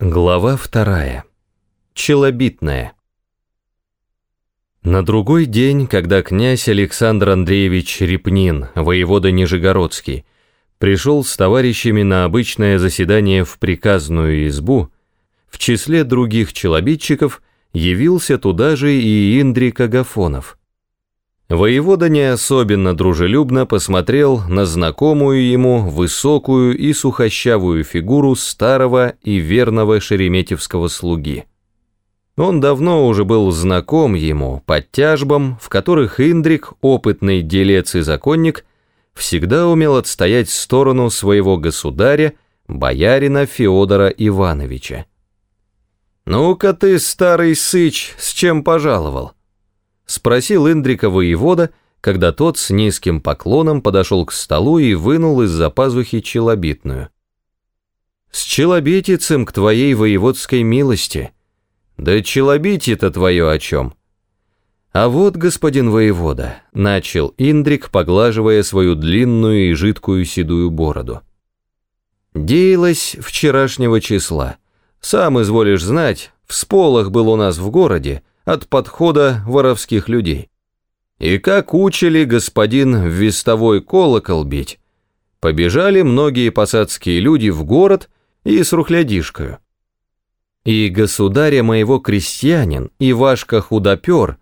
Глава вторая. Челобитная. На другой день, когда князь Александр Андреевич Репнин, воевода Нижегородский, пришел с товарищами на обычное заседание в приказную избу, в числе других челобитчиков явился туда же и Индрик Агафонов. Воевода не особенно дружелюбно посмотрел на знакомую ему высокую и сухощавую фигуру старого и верного шереметьевского слуги. Он давно уже был знаком ему по тяжбам, в которых Индрик, опытный делец и законник, всегда умел отстоять сторону своего государя, боярина Феодора Ивановича. «Ну-ка ты, старый сыч, с чем пожаловал?» Спросил Индрика воевода, когда тот с низким поклоном подошел к столу и вынул из-за пазухи челобитную. «С челобитицем к твоей воеводской милости. Да челобитие-то твое о чем?» «А вот, господин воевода», — начал Индрик, поглаживая свою длинную и жидкую седую бороду. «Деялось вчерашнего числа. Сам изволишь знать, в сполох был у нас в городе, от подхода воровских людей. И как учили господин вестовой колокол бить, побежали многие посадские люди в город и с рухлядишкою. И государя моего крестьянин, Ивашка Худопер,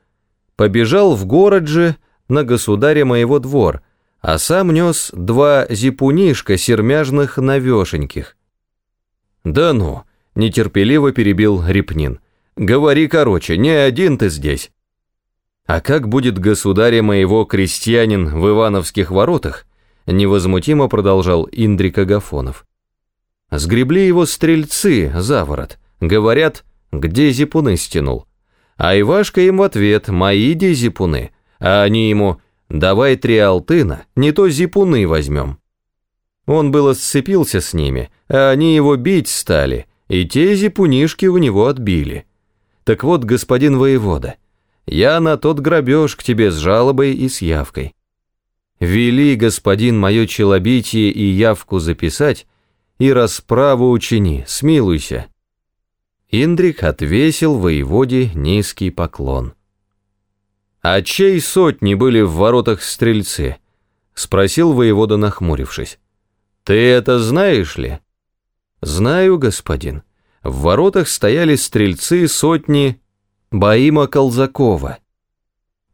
побежал в город же на государя моего двор, а сам нес два зипунишка сермяжных навешеньких. «Да ну!» – нетерпеливо перебил Репнин – Говори короче, не один ты здесь. А как будет государя моего крестьянин в Ивановских воротах? Невозмутимо продолжал Индрик Агафонов. Сгребли его стрельцы за ворот. Говорят, где зипуны стянул. А Ивашка им в ответ, мои де зипуны. А они ему, давай три алтына, не то зипуны возьмем. Он было сцепился с ними, а они его бить стали, и те зипунишки у него отбили. Так вот, господин воевода, я на тот грабеж к тебе с жалобой и с явкой. Вели, господин, мое челобитие и явку записать, и расправу учини, смилуйся». Индрик отвесил воеводе низкий поклон. «А чей сотни были в воротах стрельцы?» — спросил воевода, нахмурившись. «Ты это знаешь ли?» «Знаю, господин. В воротах стояли стрельцы сотни Баима Колзакова.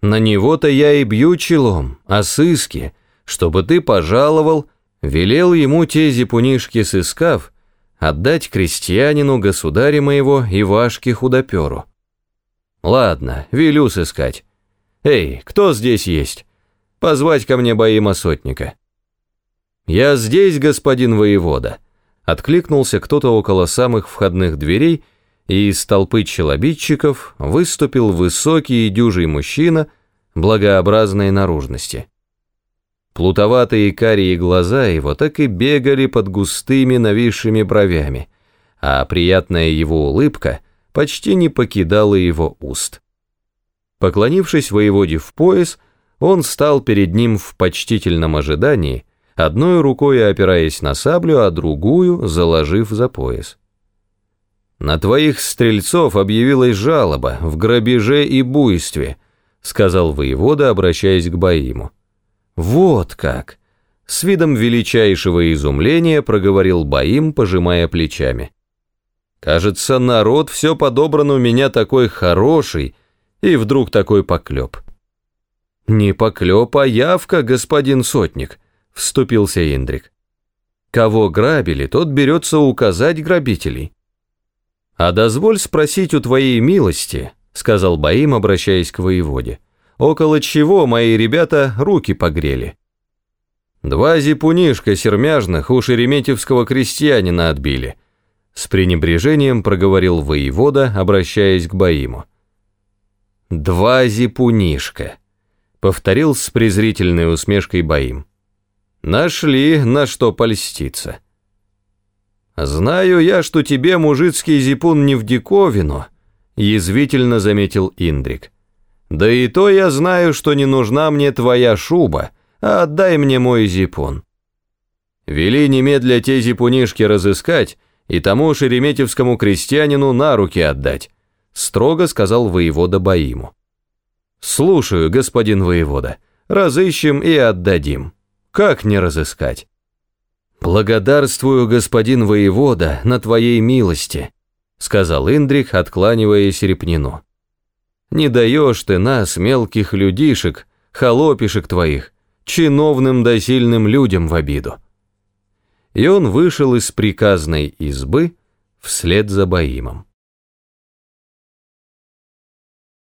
На него-то я и бью челом, а сыски, чтобы ты пожаловал, велел ему те зипунишки сыскав, отдать крестьянину, государя моего, Ивашке Худоперу. Ладно, велю сыскать. Эй, кто здесь есть? Позвать ко мне Баима Сотника. Я здесь, господин воевода. Откликнулся кто-то около самых входных дверей, и из толпы челобитчиков выступил высокий и дюжий мужчина благообразной наружности. Плутоватые карие глаза его так и бегали под густыми нависшими бровями, а приятная его улыбка почти не покидала его уст. Поклонившись воеводе в пояс, он стал перед ним в почтительном ожидании – одной рукой опираясь на саблю, а другую заложив за пояс. «На твоих стрельцов объявилась жалоба в грабеже и буйстве», сказал воевода, обращаясь к Баиму. «Вот как!» С видом величайшего изумления проговорил Баим, пожимая плечами. «Кажется, народ все подобран у меня такой хороший, и вдруг такой поклеп». «Не поклеп, а явка, господин сотник», — вступился Индрик. «Кого грабили, тот берется указать грабителей». «А дозволь спросить у твоей милости», — сказал Баим, обращаясь к воеводе, «около чего мои ребята руки погрели?» «Два зипунишка сермяжных у шереметьевского крестьянина отбили», — с пренебрежением проговорил воевода, обращаясь к Баиму. «Два зипунишка», — повторил с презрительной усмешкой Баим. Нашли, на что польститься. Знаю я, что тебе мужицкий зипун не в диковину, язвительно заметил Индрик. Да и то я знаю, что не нужна мне твоя шуба, а отдай мне мой зипун. Вели немедля те зипунишки разыскать и тому шереметьевскому крестьянину на руки отдать», строго сказал воевода Баиму. «Слушаю, господин воевода, разыщем и отдадим. Как не разыскать?» «Благодарствую, господин воевода, на твоей милости», сказал Индрих, откланиваясь Репнину. «Не даешь ты нас, мелких людишек, холопишек твоих, чиновным да сильным людям в обиду». И он вышел из приказной избы вслед за Баимом.